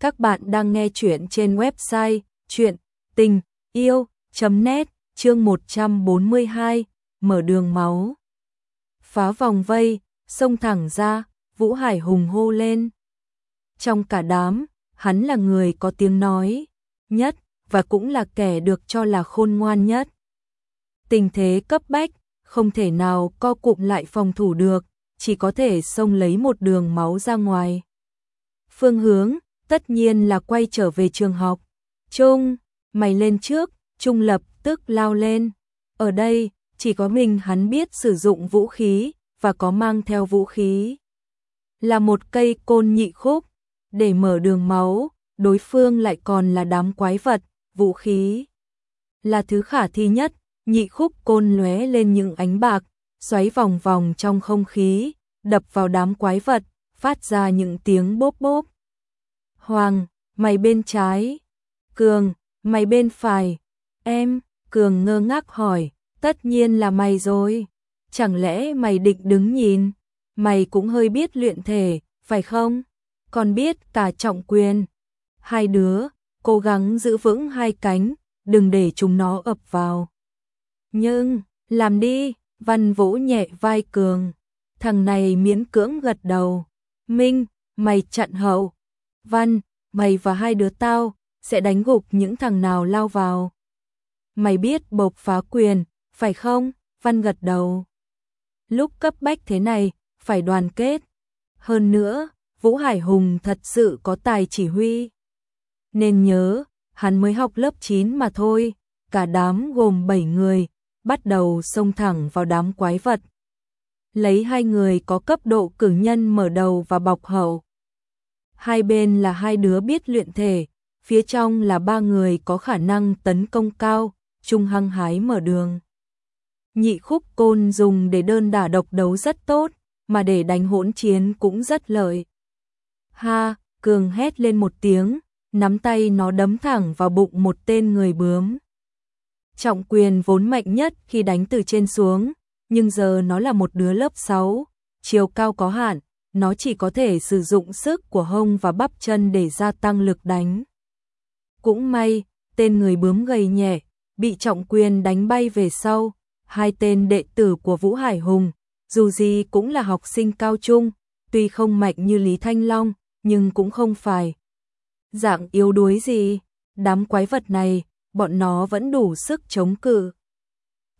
Các bạn đang nghe chuyện trên website chuyện tình yêu.net chương 142 mở đường máu. Phá vòng vây, xông thẳng ra, Vũ Hải hùng hô lên. Trong cả đám, hắn là người có tiếng nói nhất và cũng là kẻ được cho là khôn ngoan nhất. Tình thế cấp bách, không thể nào co cụm lại phòng thủ được, chỉ có thể xông lấy một đường máu ra ngoài. Phương hướng, tất nhiên là quay trở về trường học. Trung, mày lên trước, Trung lập tức lao lên. Ở đây, chỉ có mình hắn biết sử dụng vũ khí, và có mang theo vũ khí. Là một cây côn nhị khúc, để mở đường máu, đối phương lại còn là đám quái vật, vũ khí. Là thứ khả thi nhất, nhị khúc côn lóe lên những ánh bạc, xoáy vòng vòng trong không khí, đập vào đám quái vật, phát ra những tiếng bốp bốp. Hoàng, mày bên trái. Cường, mày bên phải. Em, Cường ngơ ngác hỏi, tất nhiên là mày rồi. Chẳng lẽ mày địch đứng nhìn? Mày cũng hơi biết luyện thể, phải không? Còn biết cả trọng quyền. Hai đứa, cố gắng giữ vững hai cánh, đừng để chúng nó ập vào. Nhưng, làm đi, văn vỗ nhẹ vai Cường. Thằng này miễn cưỡng gật đầu. Minh, mày chặn hậu. Văn, mày và hai đứa tao sẽ đánh gục những thằng nào lao vào. Mày biết bộc phá quyền, phải không? Văn gật đầu. Lúc cấp bách thế này, phải đoàn kết. Hơn nữa, Vũ Hải Hùng thật sự có tài chỉ huy. Nên nhớ, hắn mới học lớp 9 mà thôi, cả đám gồm 7 người, bắt đầu xông thẳng vào đám quái vật. Lấy hai người có cấp độ cử nhân mở đầu và bọc hậu. Hai bên là hai đứa biết luyện thể, phía trong là ba người có khả năng tấn công cao, chung hăng hái mở đường. Nhị khúc côn dùng để đơn đả độc đấu rất tốt, mà để đánh hỗn chiến cũng rất lợi. Ha, Cường hét lên một tiếng, nắm tay nó đấm thẳng vào bụng một tên người bướm. Trọng quyền vốn mạnh nhất khi đánh từ trên xuống, nhưng giờ nó là một đứa lớp 6, chiều cao có hạn, nó chỉ có thể sử dụng sức của hông và bắp chân để gia tăng lực đánh. Cũng may, tên người bướm gầy nhẹ, bị trọng quyền đánh bay về sau, hai tên đệ tử của Vũ Hải Hùng, dù gì cũng là học sinh cao trung, tuy không mạnh như Lý Thanh Long, nhưng cũng không phải dạng yếu đuối gì, đám quái vật này, bọn nó vẫn đủ sức chống cự.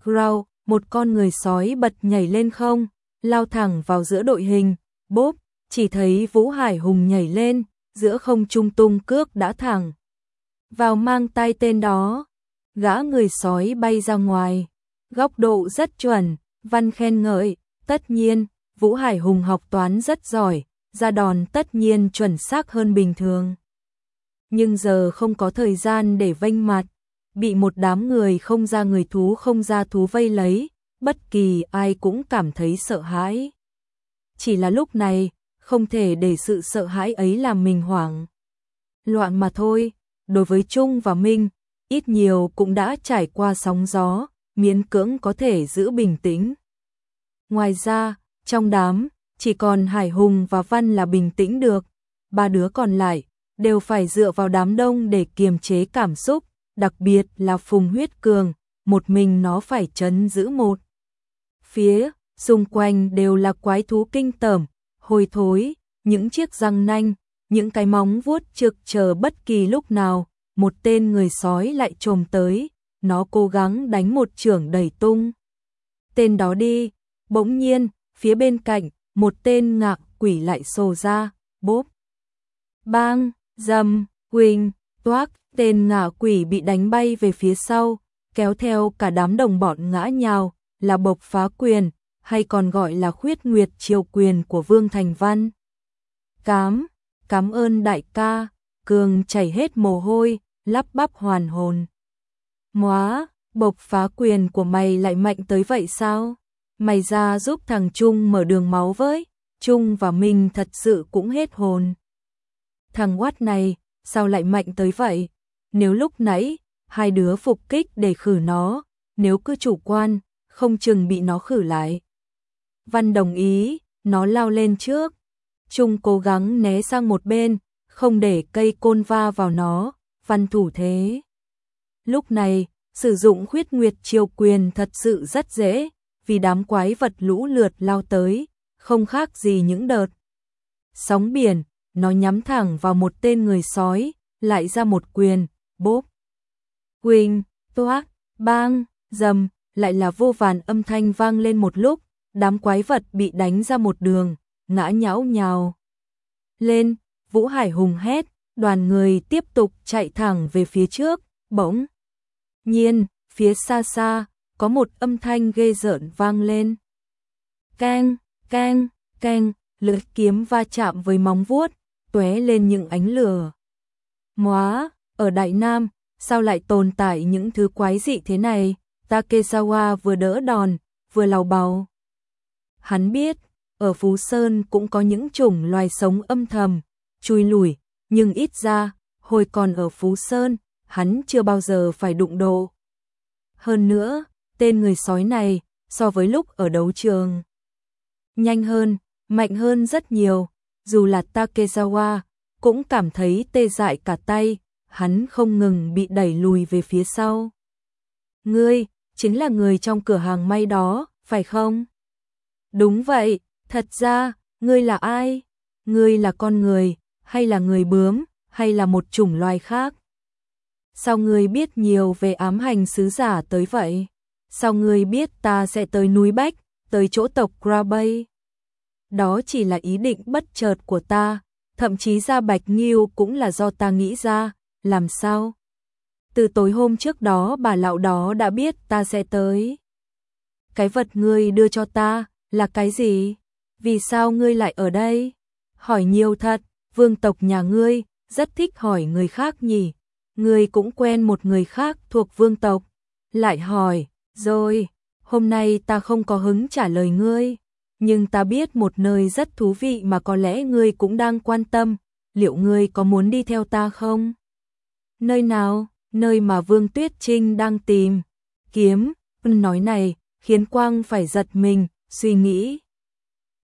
Grau, một con người sói bật nhảy lên không, lao thẳng vào giữa đội hình, bốp, chỉ thấy Vũ Hải Hùng nhảy lên, giữa không trung tung cước đã thẳng. Vào mang tay tên đó, gã người sói bay ra ngoài, góc độ rất chuẩn, văn khen ngợi, tất nhiên, Vũ Hải Hùng học toán rất giỏi, ra đòn tất nhiên chuẩn xác hơn bình thường. Nhưng giờ không có thời gian để vênh mặt, bị một đám người không ra người thú không ra thú vây lấy, bất kỳ ai cũng cảm thấy sợ hãi. Chỉ là lúc này, không thể để sự sợ hãi ấy làm mình hoảng. Loạn mà thôi, đối với Trung và Minh, ít nhiều cũng đã trải qua sóng gió, miễn cưỡng có thể giữ bình tĩnh. Ngoài ra, trong đám, chỉ còn Hải Hùng và Văn là bình tĩnh được, ba đứa còn lại đều phải dựa vào đám đông để kiềm chế cảm xúc, đặc biệt là Phùng Huyết Cường, một mình nó phải chấn giữ một. Phía, xung quanh đều là quái thú kinh tởm, hôi thối, những chiếc răng nanh, những cái móng vuốt trực chờ bất kỳ lúc nào, một tên người sói lại trồm tới, nó cố gắng đánh một trưởng đẩy tung. Tên đó đi, bỗng nhiên, phía bên cạnh, một tên ngạc quỷ lại xô ra, bốp. Bang, dầm, quỳnh, toác, tên ngạ quỷ bị đánh bay về phía sau, kéo theo cả đám đồng bọn ngã nhào, là bộc phá quyền, hay còn gọi là khuyết nguyệt triều quyền của Vương Thành Văn. Cám, cảm ơn đại ca, cường chảy hết mồ hôi, lắp bắp hoàn hồn. Móa, bộc phá quyền của mày lại mạnh tới vậy sao? Mày ra giúp thằng Trung mở đường máu với, Trung và mình thật sự cũng hết hồn. Thằng quát này, sao lại mạnh tới vậy? Nếu lúc nãy, hai đứa phục kích để khử nó, nếu cứ chủ quan, không chừng bị nó khử lại. Văn đồng ý, nó lao lên trước. Trung cố gắng né sang một bên, không để cây côn va vào nó, văn thủ thế. Lúc này, sử dụng khuyết nguyệt chiêu quyền thật sự rất dễ, vì đám quái vật lũ lượt lao tới, không khác gì những đợt. Sóng biển, nó nhắm thẳng vào một tên người sói, lại ra một quyền, bốp. Quỳnh, toác, bang, dầm, lại là vô vàn âm thanh vang lên một lúc, đám quái vật bị đánh ra một đường, ngã nhão nhào. Lên, Vũ Hải hùng hét, đoàn người tiếp tục chạy thẳng về phía trước, bỗng. Nhiên, phía xa xa, có một âm thanh ghê rợn vang lên. Cang, cang, cang, lưỡi kiếm va chạm với móng vuốt, tóe lên những ánh lửa. Móa, ở Đại Nam, sao lại tồn tại những thứ quái dị thế này? Takezawa vừa đỡ đòn, vừa lào bào. Hắn biết, ở Phú Sơn cũng có những chủng loài sống âm thầm, chui lủi, nhưng ít ra, hồi còn ở Phú Sơn, hắn chưa bao giờ phải đụng độ. Hơn nữa, tên người sói này, so với lúc ở đấu trường, nhanh hơn, mạnh hơn rất nhiều, dù là Takezawa, cũng cảm thấy tê dại cả tay, hắn không ngừng bị đẩy lùi về phía sau. Ngươi, chính là người trong cửa hàng may đó, phải không? Đúng vậy, thật ra, ngươi là ai? Ngươi là con người, hay là người bướm, hay là một chủng loài khác? Sao ngươi biết nhiều về ám hành sứ giả tới vậy? Sao ngươi biết ta sẽ tới núi Bách, tới chỗ tộc Grabay? Đó chỉ là ý định bất chợt của ta, thậm chí ra Bạch Nghiêu cũng là do ta nghĩ ra, làm sao? Từ tối hôm trước đó bà lão đó đã biết ta sẽ tới. Cái vật ngươi đưa cho ta là cái gì? Vì sao ngươi lại ở đây? Hỏi nhiều thật, vương tộc nhà ngươi rất thích hỏi người khác nhỉ? Ngươi cũng quen một người khác thuộc vương tộc. Lại hỏi, rồi, hôm nay ta không có hứng trả lời ngươi, nhưng ta biết một nơi rất thú vị mà có lẽ ngươi cũng đang quan tâm, liệu ngươi có muốn đi theo ta không? Nơi nào? Nơi mà Vương Tuyết Trinh đang tìm. Kiếm, nói này, khiến Quang phải giật mình, suy nghĩ.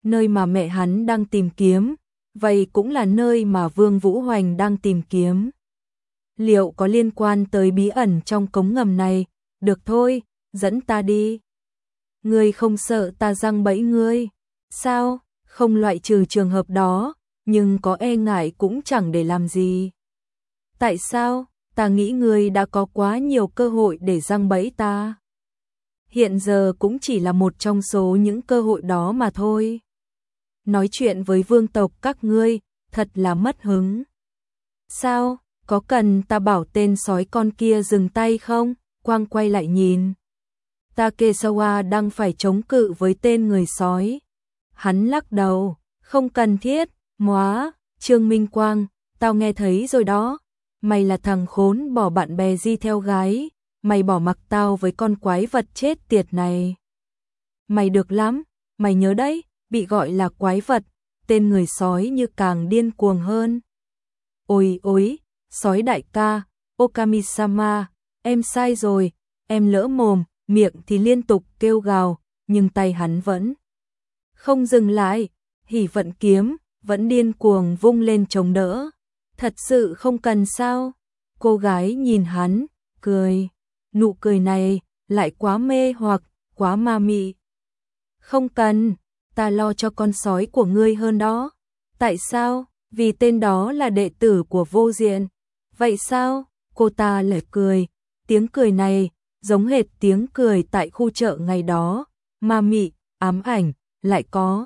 Nơi mà mẹ hắn đang tìm kiếm, vậy cũng là nơi mà Vương Vũ Hoành đang tìm kiếm. Liệu có liên quan tới bí ẩn trong cống ngầm này? Được thôi, dẫn ta đi. Ngươi không sợ ta răng bẫy ngươi. Sao? Không loại trừ trường hợp đó, nhưng có e ngại cũng chẳng để làm gì. Tại sao? Ta nghĩ ngươi đã có quá nhiều cơ hội để răng bẫy ta. Hiện giờ cũng chỉ là một trong số những cơ hội đó mà thôi. Nói chuyện với vương tộc các ngươi, thật là mất hứng. Sao? Có cần ta bảo tên sói con kia dừng tay không? Quang quay lại nhìn. Takesawa đang phải chống cự với tên người sói. Hắn lắc đầu, không cần thiết, móa, Trương Minh Quang, tao nghe thấy rồi đó. Mày là thằng khốn bỏ bạn bè di theo gái, mày bỏ mặc tao với con quái vật chết tiệt này. Mày được lắm, mày nhớ đấy, bị gọi là quái vật, tên người sói như càng điên cuồng hơn. Ôi ôi, sói đại ca, Okami-sama, em sai rồi, em lỡ mồm, miệng thì liên tục kêu gào, nhưng tay hắn vẫn không dừng lại, hỉ vận kiếm, vẫn điên cuồng vung lên chống đỡ. Thật sự không cần sao? Cô gái nhìn hắn, cười. Nụ cười này lại quá mê hoặc, quá ma mị. Không cần, ta lo cho con sói của ngươi hơn đó. Tại sao? Vì tên đó là đệ tử của vô diện. Vậy sao? Cô ta lại cười. Tiếng cười này giống hệt tiếng cười tại khu chợ ngày đó, ma mị, ám ảnh, lại có.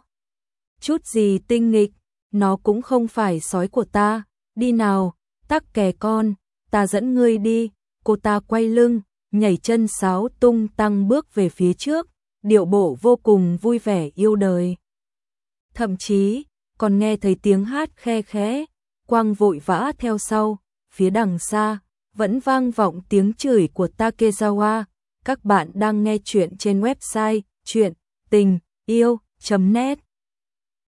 Chút gì tinh nghịch, nó cũng không phải sói của ta, đi nào, tắc kè con, ta dẫn ngươi đi, cô ta quay lưng, nhảy chân sáo tung tăng bước về phía trước, điệu bộ vô cùng vui vẻ yêu đời. Thậm chí, còn nghe thấy tiếng hát khe khẽ, quang vội vã theo sau, phía đằng xa, vẫn vang vọng tiếng chửi của Takezawa. Các bạn đang nghe chuyện trên website chuyện tình yêu.net